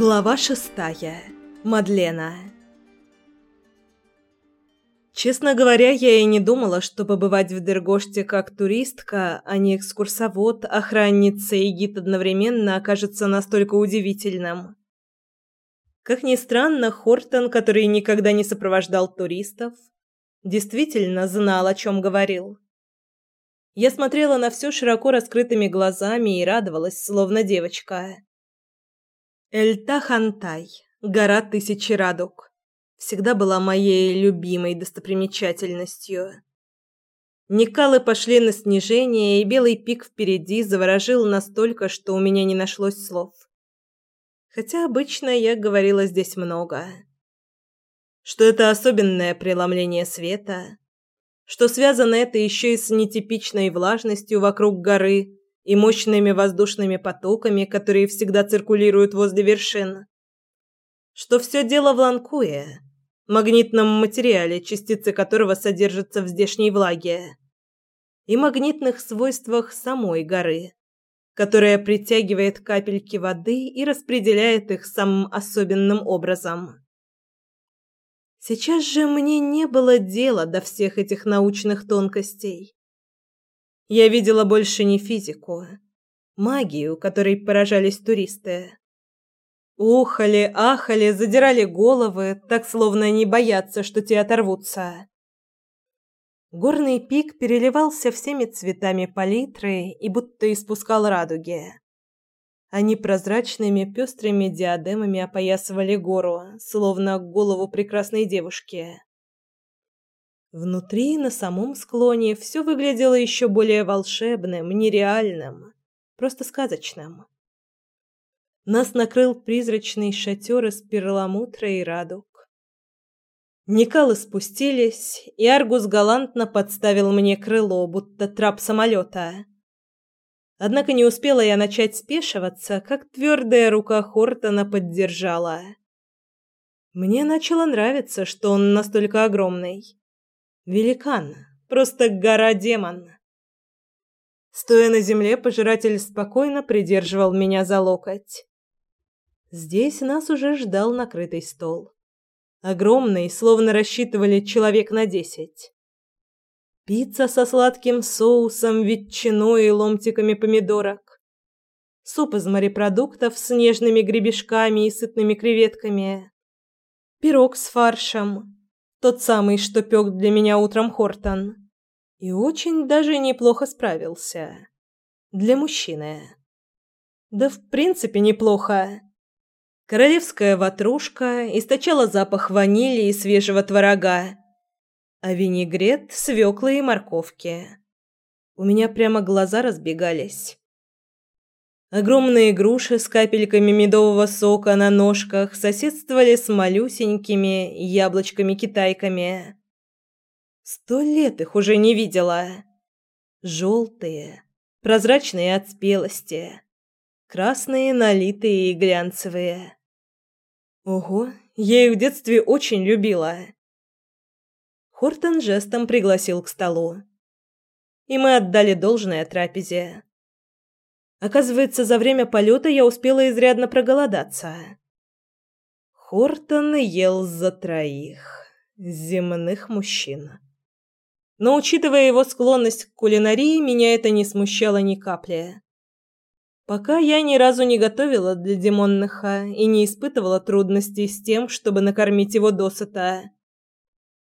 Глава шестая. Мадлена. Честно говоря, я и не думала, что побывать в Дергоште как туристка, а не экскурсовод, охранница и гид одновременно окажется настолько удивительным. Как ни странно, Хортон, который никогда не сопровождал туристов, действительно знал, о чем говорил. Я смотрела на все широко раскрытыми глазами и радовалась, словно девочка. Эльта-Хантай, гора тысячи радуг, всегда была моей любимой достопримечательностью. Никалы пошли на снижение, и белый пик впереди заворожил настолько, что у меня не нашлось слов. Хотя обычно я говорила здесь много. Что это особенное преломление света, что связано это еще и с нетипичной влажностью вокруг горы, и мощными воздушными потоками, которые всегда циркулируют возле вершин. Что все дело в ланкуе, магнитном материале, частицы которого содержатся в здешней влаге, и магнитных свойствах самой горы, которая притягивает капельки воды и распределяет их самым особенным образом. Сейчас же мне не было дела до всех этих научных тонкостей. Я видела больше не физику, магию, которой поражались туристы. Ухали, ахали, задирали головы, так словно они боятся, что те оторвутся. Горный пик переливался всеми цветами палитры и будто испускал радуги. Они прозрачными пестрыми диадемами опоясывали гору, словно голову прекрасной девушки. Внутри, на самом склоне, все выглядело еще более волшебным, нереальным, просто сказочным. Нас накрыл призрачный шатер из перламутра и радуг. Никалы спустились, и Аргус галантно подставил мне крыло, будто трап самолета. Однако не успела я начать спешиваться, как твердая рука Хортона поддержала. Мне начало нравиться, что он настолько огромный. Великан, просто гора-демон. Стоя на земле, пожиратель спокойно придерживал меня за локоть. Здесь нас уже ждал накрытый стол. Огромный, словно рассчитывали человек на десять. Пицца со сладким соусом, ветчиной и ломтиками помидорок. Суп из морепродуктов с нежными гребешками и сытными креветками. Пирог с фаршем тот самый, что пёк для меня утром Хортон. И очень даже неплохо справился. Для мужчины. Да в принципе неплохо. Королевская ватрушка источала запах ванили и свежего творога, а винегрет — свёклы и морковки. У меня прямо глаза разбегались. Огромные груши с капельками медового сока на ножках соседствовали с малюсенькими яблочками-китайками. Сто лет их уже не видела. Желтые, прозрачные от спелости, красные, налитые и глянцевые. Ого, я их в детстве очень любила. Хортон жестом пригласил к столу. И мы отдали должное трапезе. Оказывается, за время полета я успела изрядно проголодаться. Хортон ел за троих земных мужчин. Но учитывая его склонность к кулинарии, меня это не смущало ни капли. Пока я ни разу не готовила для Димонныха и не испытывала трудностей с тем, чтобы накормить его досыта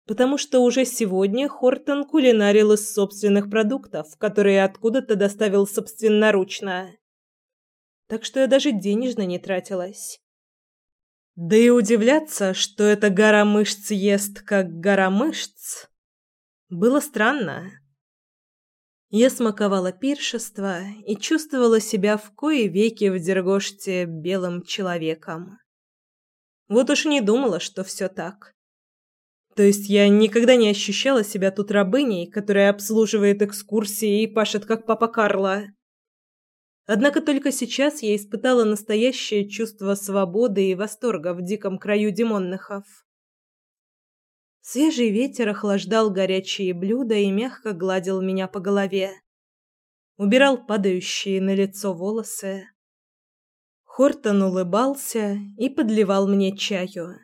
потому что уже сегодня Хортон кулинарил из собственных продуктов, которые откуда-то доставил собственноручно. Так что я даже денежно не тратилась. Да и удивляться, что эта гора мышц ест как гора мышц, было странно. Я смаковала пиршество и чувствовала себя в кои веки в Дергоште белым человеком. Вот уж не думала, что все так. То есть я никогда не ощущала себя тут рабыней, которая обслуживает экскурсии и пашет как папа Карло. Однако только сейчас я испытала настоящее чувство свободы и восторга в диком краю демонныхов. Свежий ветер охлаждал горячие блюда и мягко гладил меня по голове. Убирал падающие на лицо волосы. Хортон улыбался и подливал мне чаю.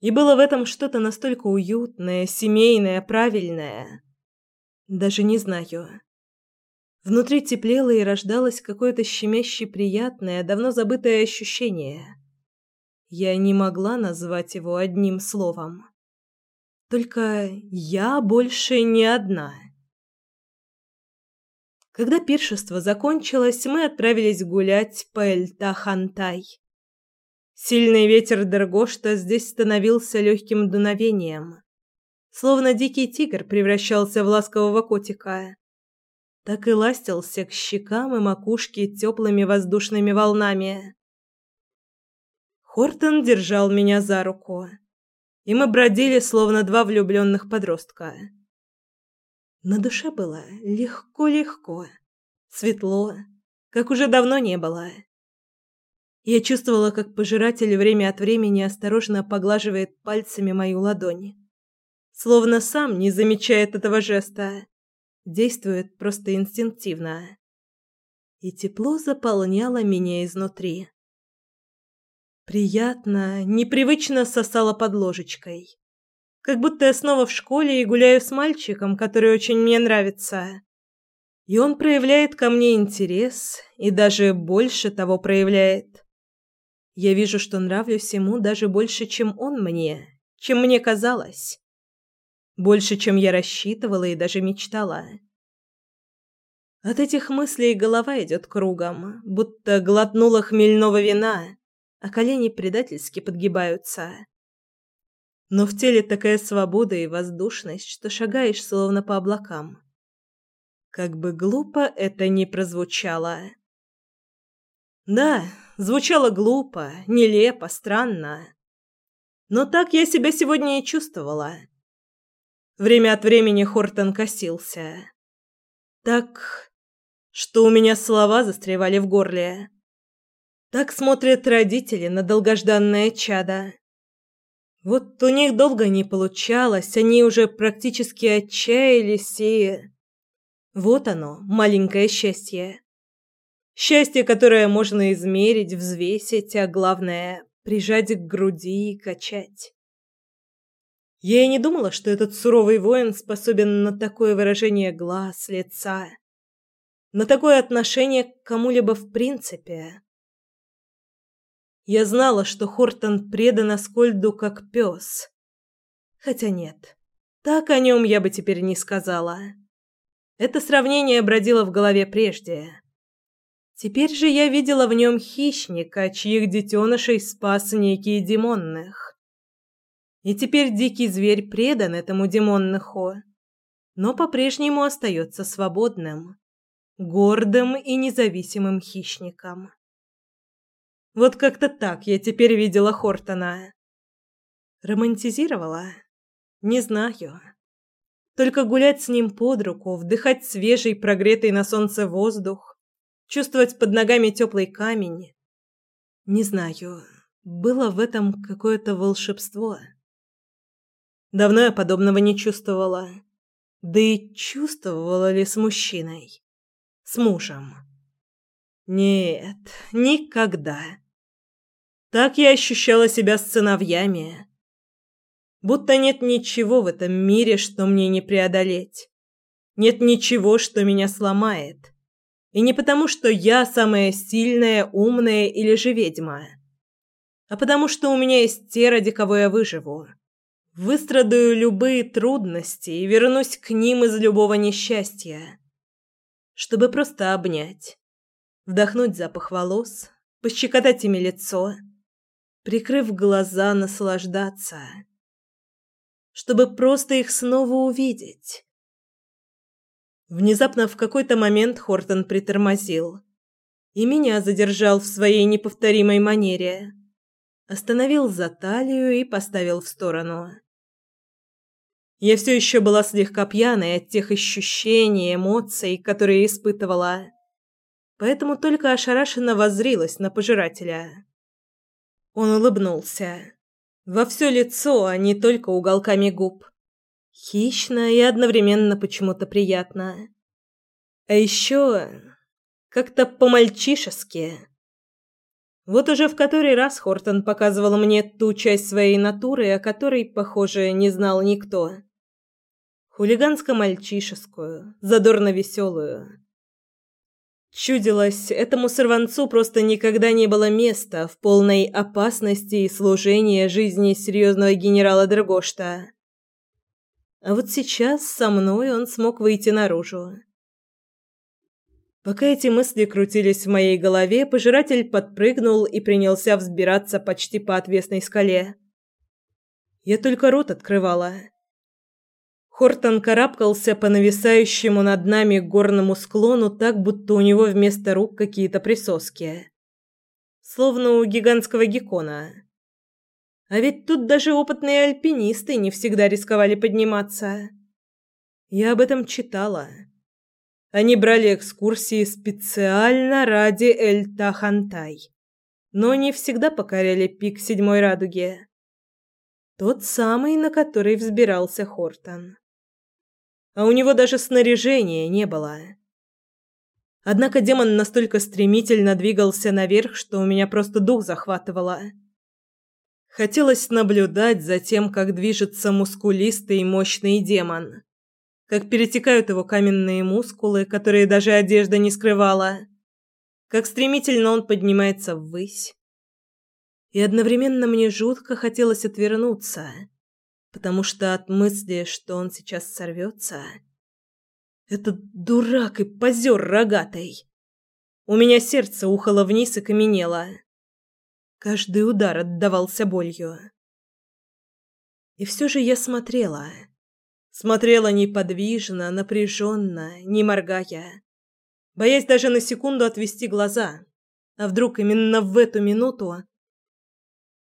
И было в этом что-то настолько уютное, семейное, правильное. Даже не знаю. Внутри теплело и рождалось какое-то щемяще приятное, давно забытое ощущение. Я не могла назвать его одним словом. Только я больше не одна. Когда пиршество закончилось, мы отправились гулять по Эльта-Хантай. Сильный ветер Дергошта здесь становился легким дуновением. Словно дикий тигр превращался в ласкового котика. Так и ластился к щекам и макушке теплыми воздушными волнами. Хортон держал меня за руку, и мы бродили, словно два влюбленных подростка. На душе было легко-легко, светло, как уже давно не было. Я чувствовала, как пожиратель время от времени осторожно поглаживает пальцами мою ладонь. Словно сам не замечает этого жеста. Действует просто инстинктивно. И тепло заполняло меня изнутри. Приятно, непривычно сосало под ложечкой. Как будто я снова в школе и гуляю с мальчиком, который очень мне нравится. И он проявляет ко мне интерес, и даже больше того проявляет. Я вижу, что нравлюсь ему даже больше, чем он мне, чем мне казалось. Больше, чем я рассчитывала и даже мечтала. От этих мыслей голова идет кругом, будто глотнула хмельного вина, а колени предательски подгибаются. Но в теле такая свобода и воздушность, что шагаешь словно по облакам. Как бы глупо это ни прозвучало. Да, звучало глупо, нелепо, странно. Но так я себя сегодня и чувствовала. Время от времени Хортон косился. Так, что у меня слова застревали в горле. Так смотрят родители на долгожданное чадо. Вот у них долго не получалось, они уже практически отчаялись и... Вот оно, маленькое счастье. Счастье, которое можно измерить, взвесить, а главное — прижать к груди и качать. Я и не думала, что этот суровый воин способен на такое выражение глаз, лица, на такое отношение к кому-либо в принципе. Я знала, что Хортон предан Аскольду как пес. Хотя нет, так о нем я бы теперь не сказала. Это сравнение бродило в голове прежде. Теперь же я видела в нем хищника, чьих детенышей спас некий Димонных. И теперь дикий зверь предан этому Димонныху, но по-прежнему остается свободным, гордым и независимым хищником. Вот как-то так я теперь видела Хортона. Романтизировала? Не знаю. Только гулять с ним под руку, вдыхать свежий, прогретый на солнце воздух, чувствовать под ногами теплый камень. Не знаю, было в этом какое-то волшебство. Давно я подобного не чувствовала. Да и чувствовала ли с мужчиной? С мужем? Нет, никогда. Так я ощущала себя с сыновьями. Будто нет ничего в этом мире, что мне не преодолеть. Нет ничего, что меня сломает. И не потому, что я самая сильная, умная или же ведьма, а потому что у меня есть те, ради кого я выживу. Выстрадаю любые трудности и вернусь к ним из любого несчастья, чтобы просто обнять, вдохнуть запах волос, пощекотать ими лицо — прикрыв глаза, наслаждаться, чтобы просто их снова увидеть. Внезапно в какой-то момент Хортон притормозил и меня задержал в своей неповторимой манере. Остановил за талию и поставил в сторону. Я все еще была слегка пьяной от тех ощущений, эмоций, которые испытывала, поэтому только ошарашенно воззрилась на пожирателя. Он улыбнулся. Во все лицо, а не только уголками губ. Хищно и одновременно почему-то приятно. А еще как-то по-мальчишески. Вот уже в который раз Хортон показывал мне ту часть своей натуры, о которой, похоже, не знал никто. Хулиганско-мальчишескую, задорно-веселую. Чудилось, этому сорванцу просто никогда не было места в полной опасности и служении жизни серьезного генерала Драгошта. А вот сейчас со мной он смог выйти наружу. Пока эти мысли крутились в моей голове, пожиратель подпрыгнул и принялся взбираться почти по отвесной скале. Я только рот открывала. Хортон карабкался по нависающему над нами горному склону так, будто у него вместо рук какие-то присоски. Словно у гигантского геккона. А ведь тут даже опытные альпинисты не всегда рисковали подниматься. Я об этом читала. Они брали экскурсии специально ради Эль-Тахантай, но не всегда покоряли пик Седьмой Радуги. Тот самый, на который взбирался Хортон. А у него даже снаряжения не было. Однако демон настолько стремительно двигался наверх, что у меня просто дух захватывало. Хотелось наблюдать за тем, как движется мускулистый и мощный демон как перетекают его каменные мускулы, которые даже одежда не скрывала, как стремительно он поднимается ввысь. И одновременно мне жутко хотелось отвернуться, потому что от мысли, что он сейчас сорвется... Этот дурак и позер рогатый. У меня сердце ухало вниз и каменело. Каждый удар отдавался болью. И все же я смотрела Смотрела неподвижно, напряженно, не моргая, боясь даже на секунду отвести глаза. А вдруг именно в эту минуту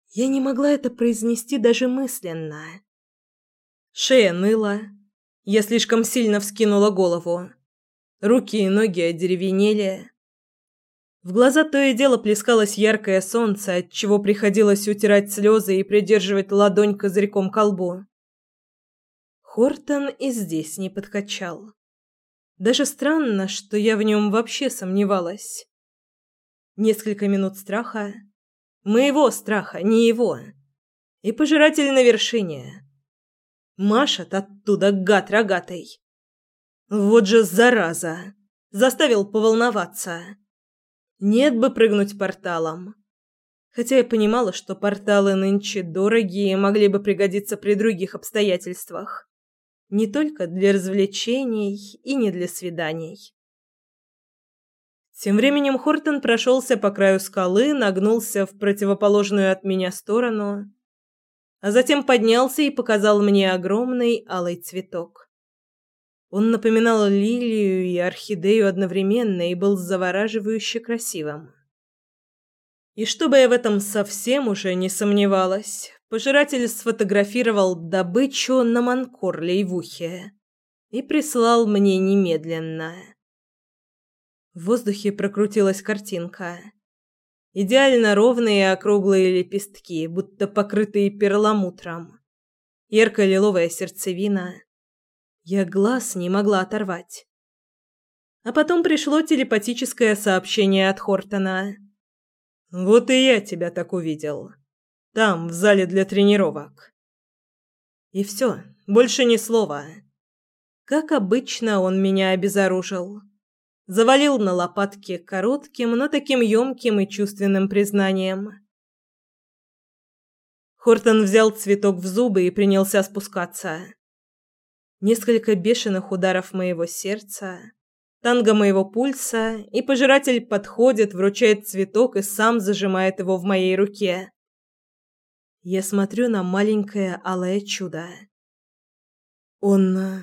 я не могла это произнести даже мысленно. Шея ныла, я слишком сильно вскинула голову. Руки и ноги одеревенели. В глаза то и дело плескалось яркое солнце, от чего приходилось утирать слезы и придерживать ладонь козырьком к колбу. Хортон и здесь не подкачал. Даже странно, что я в нем вообще сомневалась. Несколько минут страха. Моего страха, не его. И пожиратель на вершине. Машет оттуда гад рогатый. Вот же зараза. Заставил поволноваться. Нет бы прыгнуть порталом. Хотя я понимала, что порталы нынче дорогие и могли бы пригодиться при других обстоятельствах не только для развлечений и не для свиданий. Тем временем Хортон прошелся по краю скалы, нагнулся в противоположную от меня сторону, а затем поднялся и показал мне огромный алый цветок. Он напоминал лилию и орхидею одновременно и был завораживающе красивым. И чтобы я в этом совсем уже не сомневалась, Пожиратель сфотографировал добычу на манкорле и в ухе и прислал мне немедленно. В воздухе прокрутилась картинка. Идеально ровные округлые лепестки, будто покрытые перламутром. Ярко-лиловая сердцевина. Я глаз не могла оторвать. А потом пришло телепатическое сообщение от Хортона. «Вот и я тебя так увидел. Там, в зале для тренировок. И все, больше ни слова. Как обычно, он меня обезоружил. Завалил на лопатки коротким, но таким ёмким и чувственным признанием. Хортон взял цветок в зубы и принялся спускаться. Несколько бешеных ударов моего сердца, танго моего пульса, и пожиратель подходит, вручает цветок и сам зажимает его в моей руке. Я смотрю на маленькое алое чудо. Он э,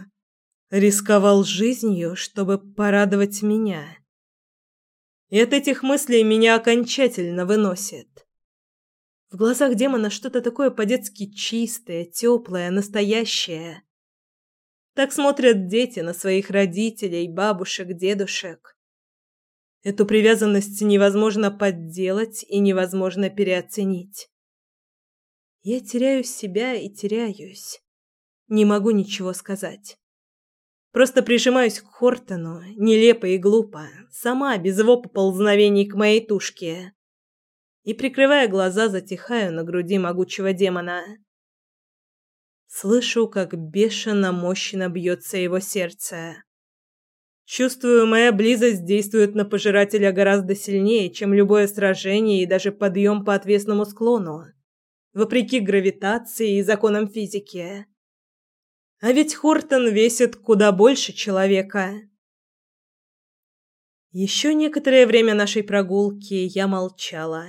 рисковал жизнью, чтобы порадовать меня. И от этих мыслей меня окончательно выносит. В глазах демона что-то такое по-детски чистое, теплое, настоящее. Так смотрят дети на своих родителей, бабушек, дедушек. Эту привязанность невозможно подделать и невозможно переоценить. Я теряю себя и теряюсь. Не могу ничего сказать. Просто прижимаюсь к Хортону, нелепо и глупо, сама, без его поползновений к моей тушке. и, прикрывая глаза, затихаю на груди могучего демона. Слышу, как бешено мощно бьется его сердце. Чувствую, моя близость действует на пожирателя гораздо сильнее, чем любое сражение и даже подъем по отвесному склону, вопреки гравитации и законам физики. А ведь Хортон весит куда больше человека. Еще некоторое время нашей прогулки я молчала,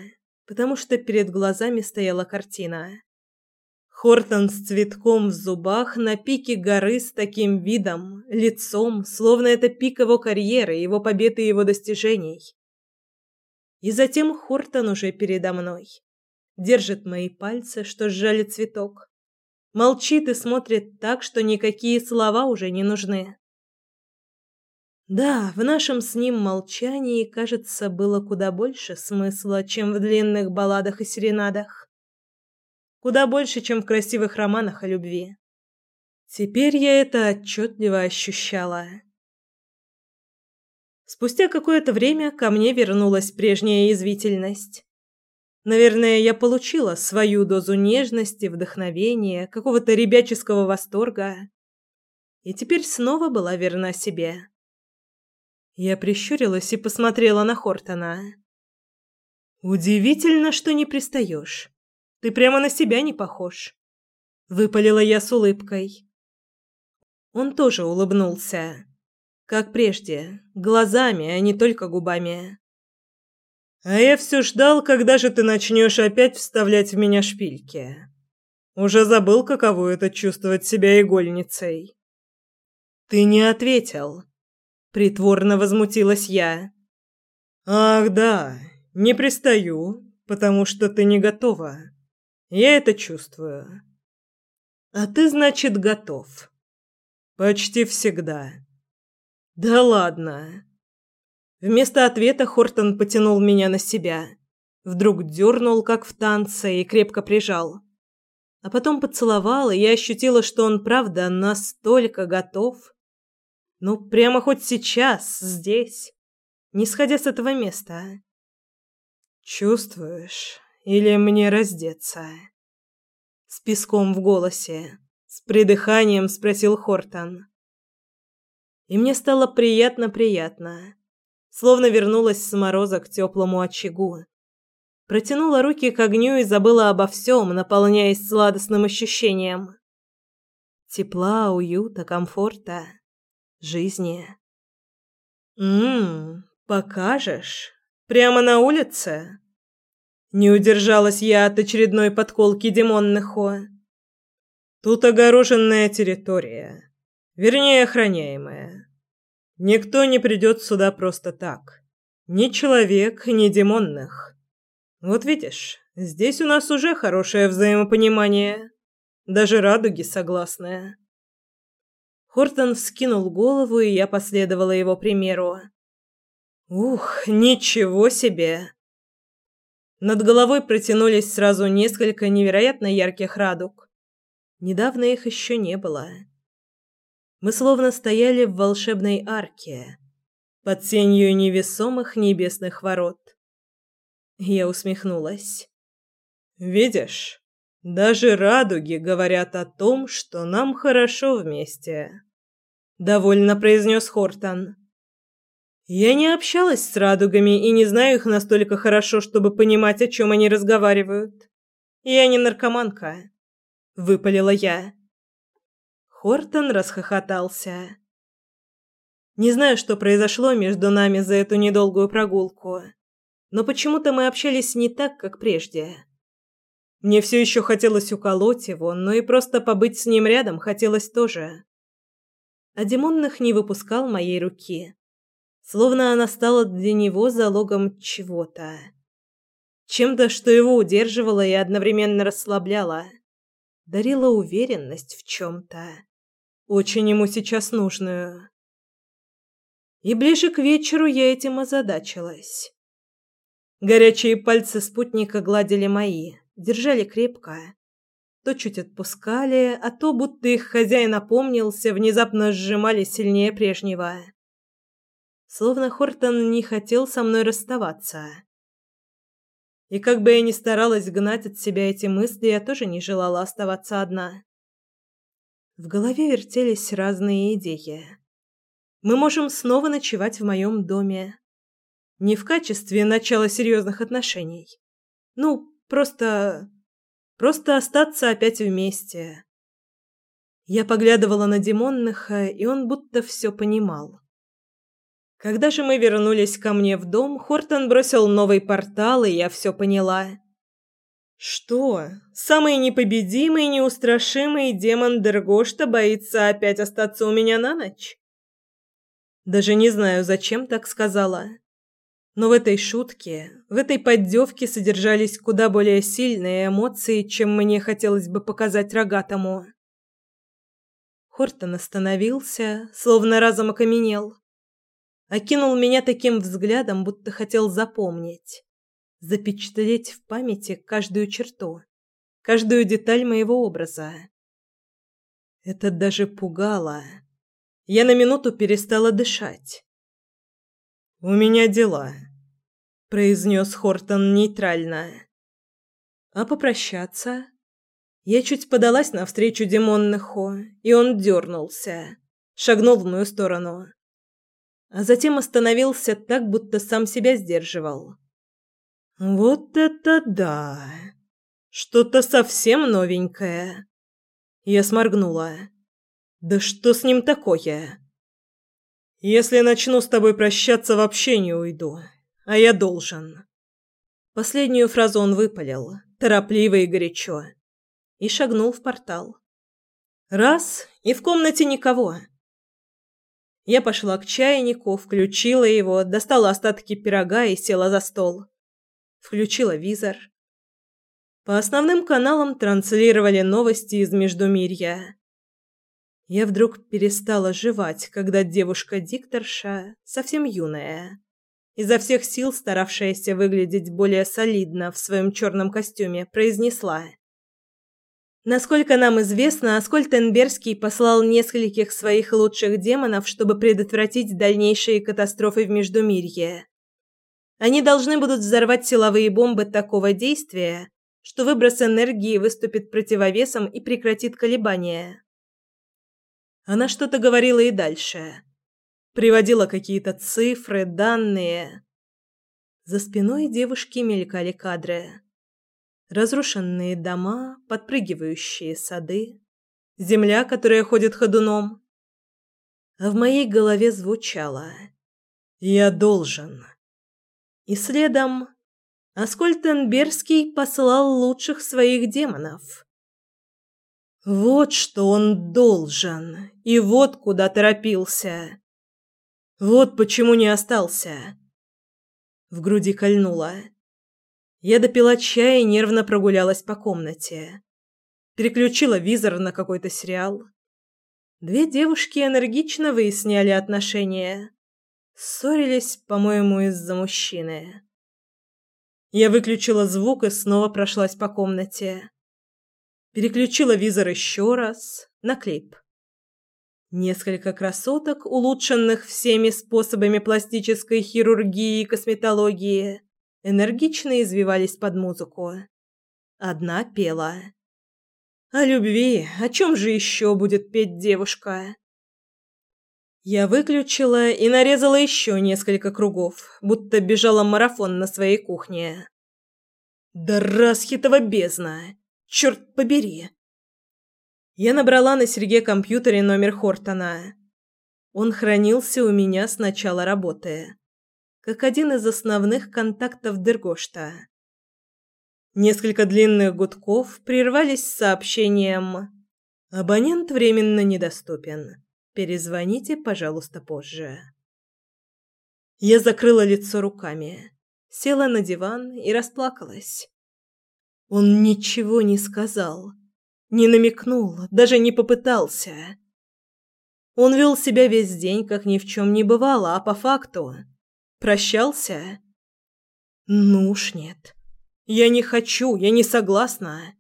потому что перед глазами стояла картина. Хортон с цветком в зубах на пике горы с таким видом, лицом, словно это пик его карьеры, его победы и его достижений. И затем Хортон уже передо мной. Держит мои пальцы, что сжали цветок. Молчит и смотрит так, что никакие слова уже не нужны. Да, в нашем с ним молчании, кажется, было куда больше смысла, чем в длинных балладах и серенадах. Куда больше, чем в красивых романах о любви. Теперь я это отчетливо ощущала. Спустя какое-то время ко мне вернулась прежняя язвительность. Наверное, я получила свою дозу нежности, вдохновения, какого-то ребяческого восторга. И теперь снова была верна себе. Я прищурилась и посмотрела на Хортона. «Удивительно, что не пристаешь. Ты прямо на себя не похож. Выпалила я с улыбкой. Он тоже улыбнулся. Как прежде, глазами, а не только губами. А я все ждал, когда же ты начнешь опять вставлять в меня шпильки. Уже забыл, каково это чувствовать себя игольницей. Ты не ответил. Притворно возмутилась я. Ах, да, не пристаю, потому что ты не готова. Я это чувствую. А ты, значит, готов. Почти всегда. Да ладно. Вместо ответа Хортон потянул меня на себя. Вдруг дернул, как в танце, и крепко прижал. А потом поцеловал, и я ощутила, что он, правда, настолько готов. Ну, прямо хоть сейчас, здесь, не сходя с этого места. Чувствуешь? Или мне раздеться? С песком в голосе, с придыханием спросил Хортон. И мне стало приятно-приятно, словно вернулась с мороза к теплому очагу. Протянула руки к огню и забыла обо всем, наполняясь сладостным ощущением. Тепла, уюта, комфорта, жизни. «Ммм, покажешь? Прямо на улице?» Не удержалась я от очередной подколки Димонныхо. Тут огороженная территория. Вернее, охраняемая. Никто не придет сюда просто так. Ни человек, ни Димонных. Вот видишь, здесь у нас уже хорошее взаимопонимание. Даже радуги согласны. Хортон вскинул голову, и я последовала его примеру. Ух, ничего себе! Над головой протянулись сразу несколько невероятно ярких радуг. Недавно их еще не было. Мы словно стояли в волшебной арке, под сенью невесомых небесных ворот. Я усмехнулась. «Видишь, даже радуги говорят о том, что нам хорошо вместе», — довольно произнес Хортон. Я не общалась с радугами и не знаю их настолько хорошо, чтобы понимать, о чем они разговаривают. Я не наркоманка, выпалила я. Хортон расхохотался. Не знаю, что произошло между нами за эту недолгую прогулку, но почему-то мы общались не так, как прежде. Мне все еще хотелось уколоть его, но и просто побыть с ним рядом хотелось тоже. А Димонных не выпускал моей руки словно она стала для него залогом чего-то. Чем-то, что его удерживало и одновременно расслабляло. Дарила уверенность в чем-то. Очень ему сейчас нужную. И ближе к вечеру я этим озадачилась. Горячие пальцы спутника гладили мои, держали крепко. То чуть отпускали, а то, будто их хозяин опомнился, внезапно сжимали сильнее прежнего словно Хортон не хотел со мной расставаться. И как бы я ни старалась гнать от себя эти мысли, я тоже не желала оставаться одна. В голове вертелись разные идеи. Мы можем снова ночевать в моем доме. Не в качестве начала серьезных отношений. Ну, просто... Просто остаться опять вместе. Я поглядывала на Димонныха, и он будто все понимал. Когда же мы вернулись ко мне в дом, Хортон бросил новый портал, и я все поняла. Что? Самый непобедимый, неустрашимый демон Дергошта боится опять остаться у меня на ночь? Даже не знаю, зачем так сказала. Но в этой шутке, в этой поддевке содержались куда более сильные эмоции, чем мне хотелось бы показать рогатому. Хортон остановился, словно разом окаменел. Окинул меня таким взглядом, будто хотел запомнить запечатлеть в памяти каждую черту, каждую деталь моего образа. Это даже пугало. Я на минуту перестала дышать. «У меня дела», — произнес Хортон нейтрально. «А попрощаться?» Я чуть подалась навстречу Димоннаху, и он дернулся, шагнул в мою сторону. А затем остановился так, будто сам себя сдерживал. Вот это да! Что-то совсем новенькое. Я сморгнула. Да что с ним такое? Если начну с тобой прощаться, вообще не уйду. А я должен. Последнюю фразу он выпалил, торопливо и горячо, и шагнул в портал. Раз, и в комнате никого. Я пошла к чайнику, включила его, достала остатки пирога и села за стол включила визор. По основным каналам транслировали новости из Междумирья. Я вдруг перестала жевать, когда девушка-дикторша, совсем юная, изо всех сил старавшаяся выглядеть более солидно в своем черном костюме, произнесла. Насколько нам известно, Аскольд Энберский послал нескольких своих лучших демонов, чтобы предотвратить дальнейшие катастрофы в Междумирье. Они должны будут взорвать силовые бомбы такого действия, что выброс энергии выступит противовесом и прекратит колебания. Она что-то говорила и дальше. Приводила какие-то цифры, данные. За спиной девушки мелькали кадры. Разрушенные дома, подпрыгивающие сады, земля, которая ходит ходуном. А в моей голове звучало «Я должен». И следом Аскольтенберский послал лучших своих демонов. Вот что он должен, и вот куда торопился. Вот почему не остался. В груди кольнуло. Я допила чай и нервно прогулялась по комнате. Переключила визор на какой-то сериал. Две девушки энергично выясняли отношения. Ссорились, по-моему, из-за мужчины. Я выключила звук и снова прошлась по комнате. Переключила визор еще раз на клип. Несколько красоток, улучшенных всеми способами пластической хирургии и косметологии, энергично извивались под музыку. Одна пела. О любви, о чем же еще будет петь девушка? Я выключила и нарезала еще несколько кругов, будто бежала марафон на своей кухне. Да расхитова бездна! Черт побери! Я набрала на Серге компьютере номер Хортона. Он хранился у меня с начала работы, как один из основных контактов Дергошта. Несколько длинных гудков прервались сообщением «Абонент временно недоступен». Перезвоните, пожалуйста, позже. Я закрыла лицо руками, села на диван и расплакалась. Он ничего не сказал, не намекнул, даже не попытался. Он вел себя весь день, как ни в чем не бывало, а по факту прощался. Ну уж нет. Я не хочу, я не согласна.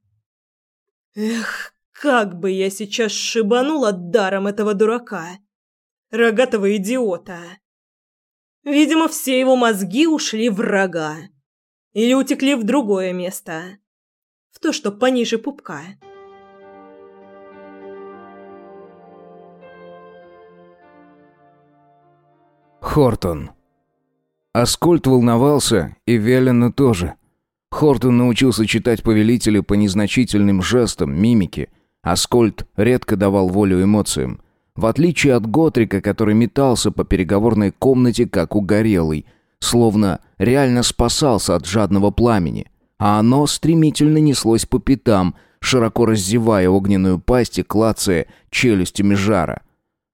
Эх, как бы я сейчас шибанула даром этого дурака, рогатого идиота. Видимо, все его мозги ушли в рога. Или утекли в другое место? В то, что пониже пупка. Хортон. Аскольд волновался, и Велена тоже. Хортон научился читать повелителя по незначительным жестам, мимике. Аскольд редко давал волю эмоциям. В отличие от Готрика, который метался по переговорной комнате как угорелый, словно реально спасался от жадного пламени, а оно стремительно неслось по пятам, широко раздевая огненную пасть и клацая челюстями жара.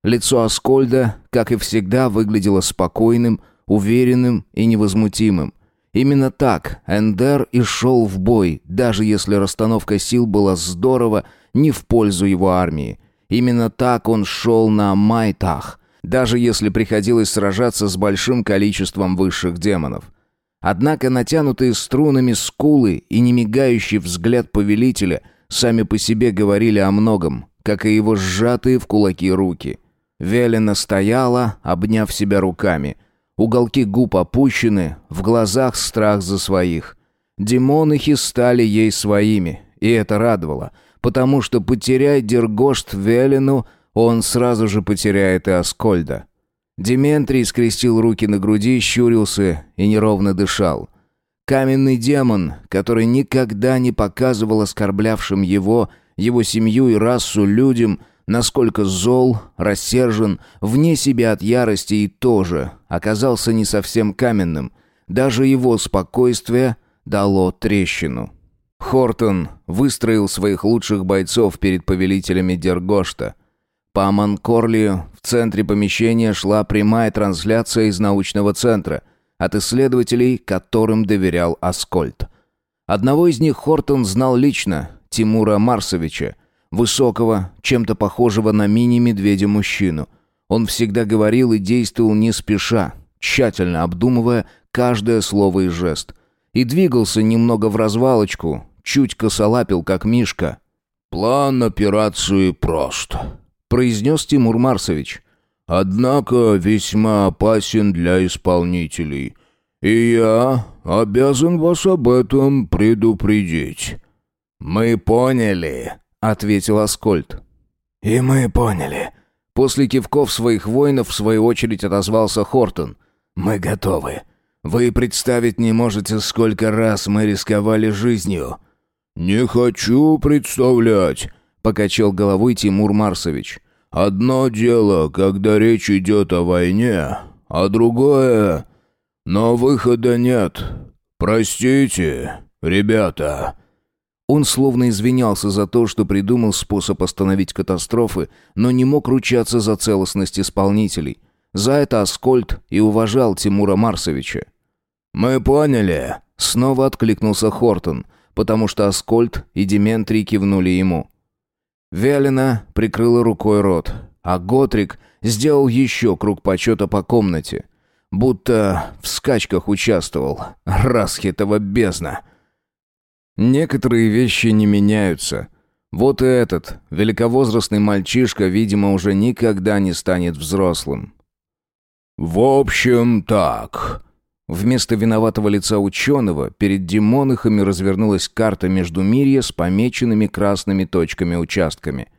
Лицо Аскольда, как и всегда, выглядело спокойным, уверенным и невозмутимым. Именно так Эндер и шел в бой, даже если расстановка сил была здорово не в пользу его армии. Именно так он шел на Майтах, даже если приходилось сражаться с большим количеством высших демонов. Однако натянутые струнами скулы и немигающий взгляд повелителя сами по себе говорили о многом, как и его сжатые в кулаки руки. Велена стояла, обняв себя руками – Уголки губ опущены, в глазах страх за своих. Демонахи стали ей своими, и это радовало, потому что потеряя Дергошт Велину, он сразу же потеряет и Аскольда. Дементрий скрестил руки на груди, щурился и неровно дышал. Каменный демон, который никогда не показывал оскорблявшим его, его семью и расу людям – насколько зол, рассержен, вне себя от ярости и тоже оказался не совсем каменным. Даже его спокойствие дало трещину. Хортон выстроил своих лучших бойцов перед повелителями Дергошта. По Аманкорлию в центре помещения шла прямая трансляция из научного центра от исследователей, которым доверял Аскольд. Одного из них Хортон знал лично, Тимура Марсовича, Высокого, чем-то похожего на мини-медведя мужчину. Он всегда говорил и действовал не спеша, тщательно обдумывая каждое слово и жест. И двигался немного в развалочку, чуть косолапил, как Мишка. «План операции прост», — произнес Тимур Марсович. «Однако весьма опасен для исполнителей. И я обязан вас об этом предупредить». «Мы поняли», ответил Аскольд. «И мы поняли». После кивков своих воинов в свою очередь отозвался Хортон. «Мы готовы. Вы представить не можете, сколько раз мы рисковали жизнью». «Не хочу представлять», — покачал головой Тимур Марсович. «Одно дело, когда речь идет о войне, а другое... Но выхода нет. Простите, ребята». Он словно извинялся за то, что придумал способ остановить катастрофы, но не мог ручаться за целостность исполнителей. За это Аскольд и уважал Тимура Марсовича. «Мы поняли», — снова откликнулся Хортон, потому что Аскольд и Дементрий кивнули ему. Велина прикрыла рукой рот, а Готрик сделал еще круг почета по комнате. Будто в скачках участвовал. Расхитова бездна. Некоторые вещи не меняются. Вот и этот, великовозрастный мальчишка, видимо, уже никогда не станет взрослым. «В общем, так...» Вместо виноватого лица ученого перед демонахами развернулась карта Междумирья с помеченными красными точками-участками.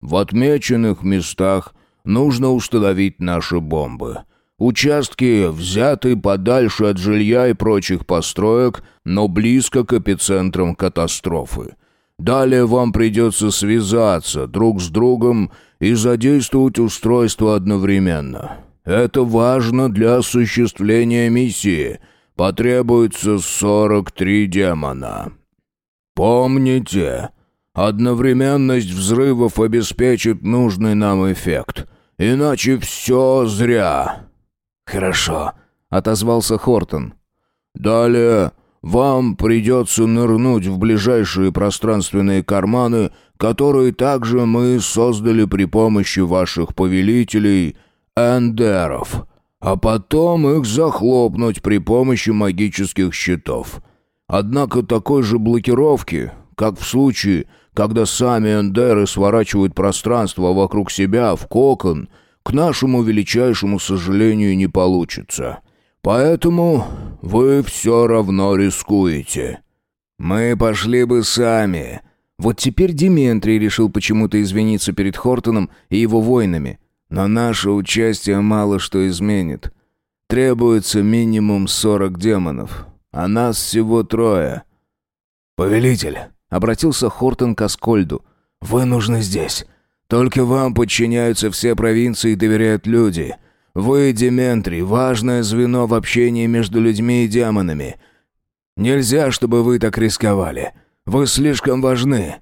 «В отмеченных местах нужно установить наши бомбы. Участки взяты подальше от жилья и прочих построек, но близко к эпицентрам катастрофы. Далее вам придется связаться друг с другом и задействовать устройство одновременно. Это важно для осуществления миссии. Потребуется 43 демона. Помните, одновременность взрывов обеспечит нужный нам эффект, иначе все зря. «Хорошо», — отозвался Хортон. «Далее вам придется нырнуть в ближайшие пространственные карманы, которые также мы создали при помощи ваших повелителей, эндеров, а потом их захлопнуть при помощи магических щитов. Однако такой же блокировки, как в случае, когда сами эндеры сворачивают пространство вокруг себя в кокон — к нашему величайшему сожалению, не получится. Поэтому вы все равно рискуете». «Мы пошли бы сами». Вот теперь Дементрий решил почему-то извиниться перед Хортоном и его воинами. Но наше участие мало что изменит. Требуется минимум сорок демонов, а нас всего трое. «Повелитель», — обратился Хортон к Аскольду, — «вы нужны здесь. Только вам подчиняются все провинции и доверяют люди. Вы, Дементрий, важное звено в общении между людьми и демонами. Нельзя, чтобы вы так рисковали. Вы слишком важны».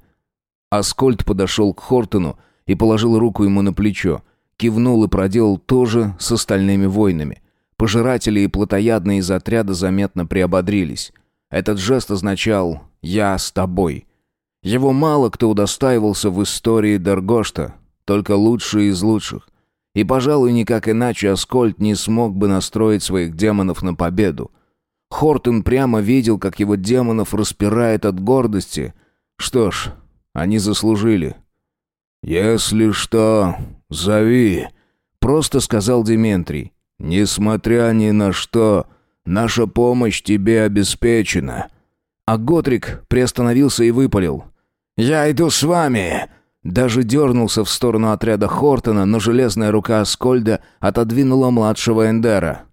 Аскольд подошел к Хортону и положил руку ему на плечо, кивнул и проделал то же с остальными воинами. Пожиратели и плотоядные из отряда заметно приободрились. Этот жест означал «я с тобой». Его мало кто удостаивался в истории Дергошта, только лучшие из лучших. И, пожалуй, никак иначе Аскольд не смог бы настроить своих демонов на победу. Хортон прямо видел, как его демонов распирает от гордости. Что ж, они заслужили. «Если что, зови», — просто сказал Дементрий. «Несмотря ни на что, наша помощь тебе обеспечена». А Готрик приостановился и выпалил. «Я иду с вами!» Даже дернулся в сторону отряда Хортона, но железная рука Аскольда отодвинула младшего Эндера.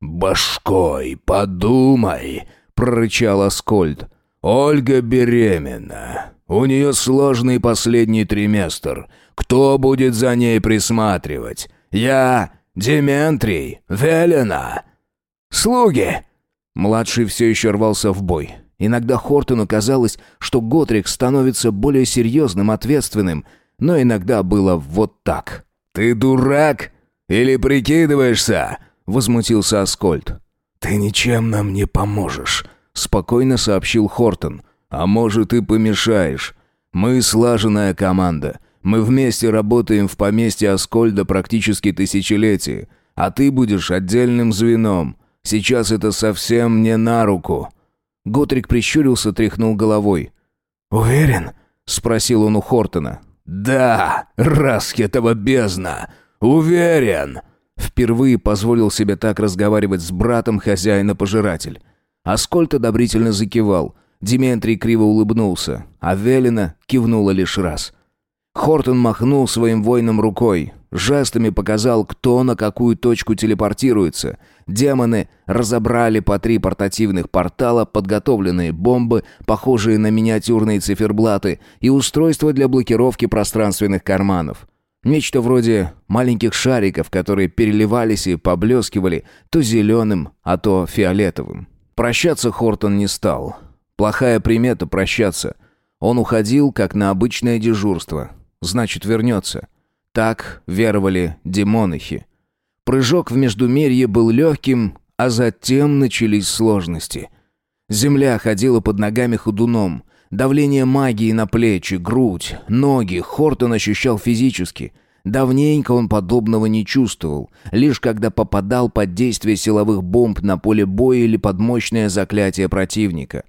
«Башкой подумай!» — прорычал Аскольд. «Ольга беременна. У нее сложный последний триместр. Кто будет за ней присматривать? Я, Дементрий, Велена. Слуги!» Младший все еще рвался в бой. Иногда Хортону казалось, что Готрик становится более серьезным, ответственным, но иногда было вот так. «Ты дурак? Или прикидываешься?» — возмутился Аскольд. «Ты ничем нам не поможешь», — спокойно сообщил Хортон. «А может, и помешаешь. Мы слаженная команда. Мы вместе работаем в поместье Аскольда практически тысячелетие, а ты будешь отдельным звеном. Сейчас это совсем не на руку». Готрик прищурился, тряхнул головой. «Уверен?» — спросил он у Хортона. «Да, раскетова бездна! Уверен!» Впервые позволил себе так разговаривать с братом хозяина-пожиратель. Аскольд одобрительно закивал. Дементрий криво улыбнулся, а Велина кивнула лишь раз. Хортон махнул своим воинам рукой. Жестами показал, кто на какую точку телепортируется. Демоны разобрали по три портативных портала, подготовленные бомбы, похожие на миниатюрные циферблаты, и устройства для блокировки пространственных карманов. Нечто вроде маленьких шариков, которые переливались и поблескивали то зеленым, а то фиолетовым. Прощаться Хортон не стал. Плохая примета прощаться. Он уходил, как на обычное дежурство. Значит, вернется. Так веровали демонихи. Прыжок в Междумерье был легким, а затем начались сложности. Земля ходила под ногами ходуном. Давление магии на плечи, грудь, ноги Хортон ощущал физически. Давненько он подобного не чувствовал, лишь когда попадал под действие силовых бомб на поле боя или под мощное заклятие противника.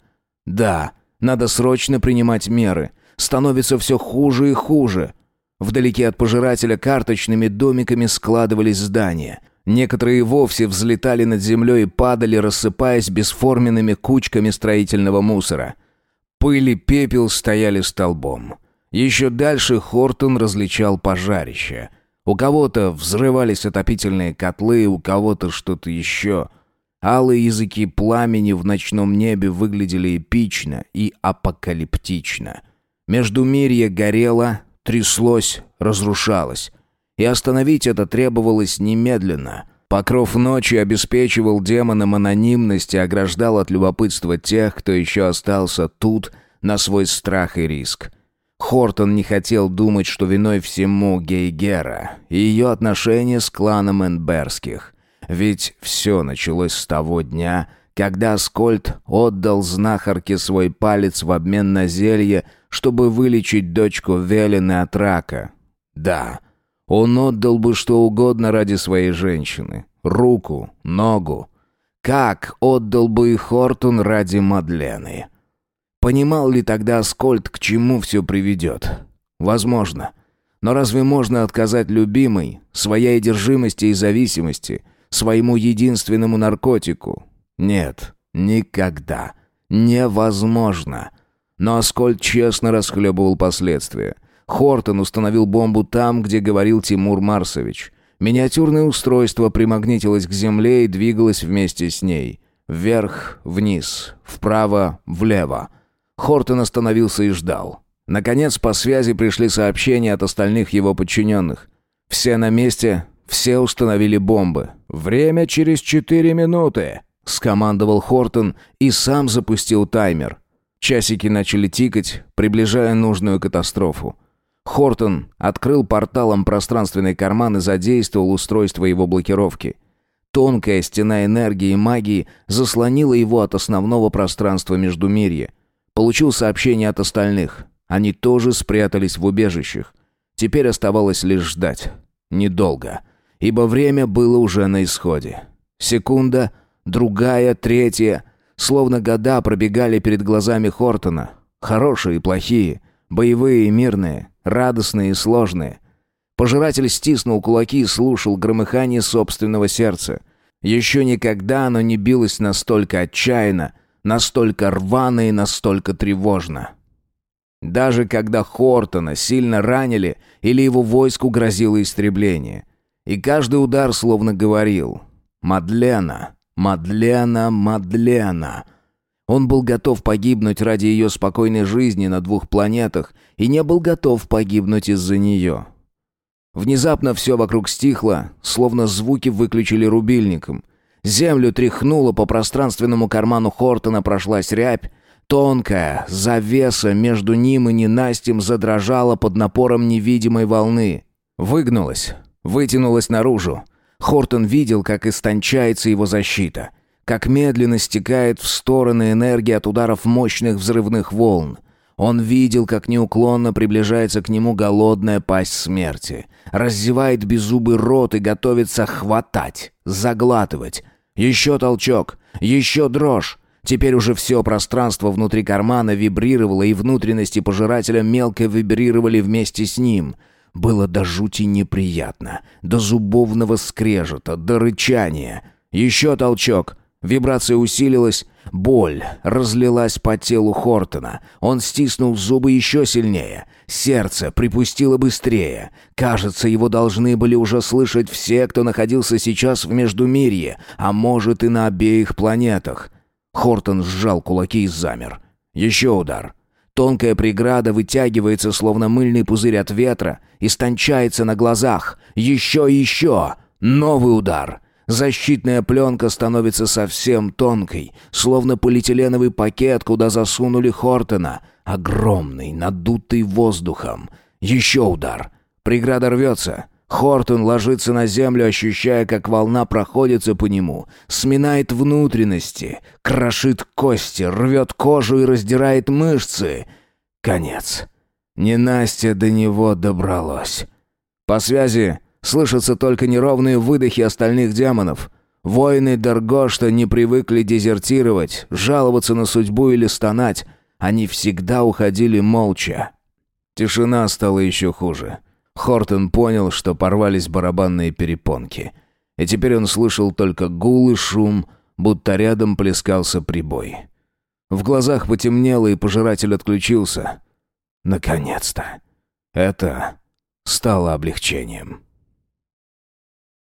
Да, надо срочно принимать меры. Становится все хуже и хуже. Вдалеке от пожирателя карточными домиками складывались здания. Некоторые вовсе взлетали над землей и падали, рассыпаясь бесформенными кучками строительного мусора. Пыль и пепел стояли столбом. Еще дальше Хортон различал пожарища. У кого-то взрывались отопительные котлы, у кого-то что-то еще. Алые языки пламени в ночном небе выглядели эпично и апокалиптично. Междумирье горело, тряслось, разрушалось. И остановить это требовалось немедленно. Покров ночи обеспечивал демонам анонимность и ограждал от любопытства тех, кто еще остался тут, на свой страх и риск. Хортон не хотел думать, что виной всему Гейгера и ее отношения с кланом Энберских. Ведь все началось с того дня, когда Скольд отдал знахарке свой палец в обмен на зелье, чтобы вылечить дочку Велины от рака. Да, он отдал бы что угодно ради своей женщины. Руку, ногу. Как отдал бы и Хортон ради Мадлены. Понимал ли тогда Скольд, к чему все приведет? Возможно. Но разве можно отказать любимой, своей одержимости и зависимости, своему единственному наркотику. Нет, никогда. Невозможно. Но Аскольд честно расхлебывал последствия. Хортон установил бомбу там, где говорил Тимур Марсович. Миниатюрное устройство примагнитилось к земле и двигалось вместе с ней. Вверх, вниз, вправо, влево. Хортон остановился и ждал. Наконец, по связи пришли сообщения от остальных его подчиненных. Все на месте, все установили бомбы. «Время через четыре минуты», — скомандовал Хортон и сам запустил таймер. Часики начали тикать, приближая нужную катастрофу. Хортон открыл порталом пространственный карман и задействовал устройство его блокировки. Тонкая стена энергии и магии заслонила его от основного пространства Междумирья. Получил сообщение от остальных. Они тоже спрятались в убежищах. Теперь оставалось лишь ждать. Недолго. Ибо время было уже на исходе. Секунда, другая, третья. Словно года пробегали перед глазами Хортона. Хорошие и плохие. Боевые и мирные. Радостные и сложные. Пожиратель стиснул кулаки и слушал громыхание собственного сердца. Еще никогда оно не билось настолько отчаянно, настолько рвано и настолько тревожно. Даже когда Хортона сильно ранили или его войску грозило истребление. И каждый удар словно говорил «Мадлена, Мадлена, Мадлена». Он был готов погибнуть ради ее спокойной жизни на двух планетах и не был готов погибнуть из-за нее. Внезапно все вокруг стихло, словно звуки выключили рубильником. Землю тряхнуло, по пространственному карману Хортона прошлась рябь, Тонкая завеса между ним и ненастьем задрожала под напором невидимой волны. Выгнулась, вытянулась наружу. Хортон видел, как истончается его защита, как медленно стекает в стороны энергия от ударов мощных взрывных волн. Он видел, как неуклонно приближается к нему голодная пасть смерти, раззевает беззубый рот и готовится хватать, заглатывать. Еще толчок, еще дрожь, Теперь уже все пространство внутри кармана вибрировало, и внутренности пожирателя мелко вибрировали вместе с ним. Было до жути неприятно, до зубовного скрежета, до рычания. Еще толчок. Вибрация усилилась, боль разлилась по телу Хортона. Он стиснул зубы еще сильнее. Сердце припустило быстрее. Кажется, его должны были уже слышать все, кто находился сейчас в Междумирье, а может и на обеих планетах. Хортон сжал кулаки и замер. Еще удар. Тонкая преграда вытягивается, словно мыльный пузырь от ветра, истончается на глазах. Еще и еще. Новый удар. Защитная пленка становится совсем тонкой, словно полиэтиленовый пакет, куда засунули Хортона. Огромный, надутый воздухом. Еще удар. Преграда рвется. Хортон ложится на землю, ощущая, как волна проходится по нему, сминает внутренности, крошит кости, рвет кожу и раздирает мышцы. Конец. Не Настя до него добралось. По связи слышатся только неровные выдохи остальных демонов. Воины Даргошта не привыкли дезертировать, жаловаться на судьбу или стонать. Они всегда уходили молча. Тишина стала еще хуже. Хортон понял, что порвались барабанные перепонки. И теперь он слышал только гул и шум, будто рядом плескался прибой. В глазах потемнело, и пожиратель отключился. Наконец-то. Это стало облегчением.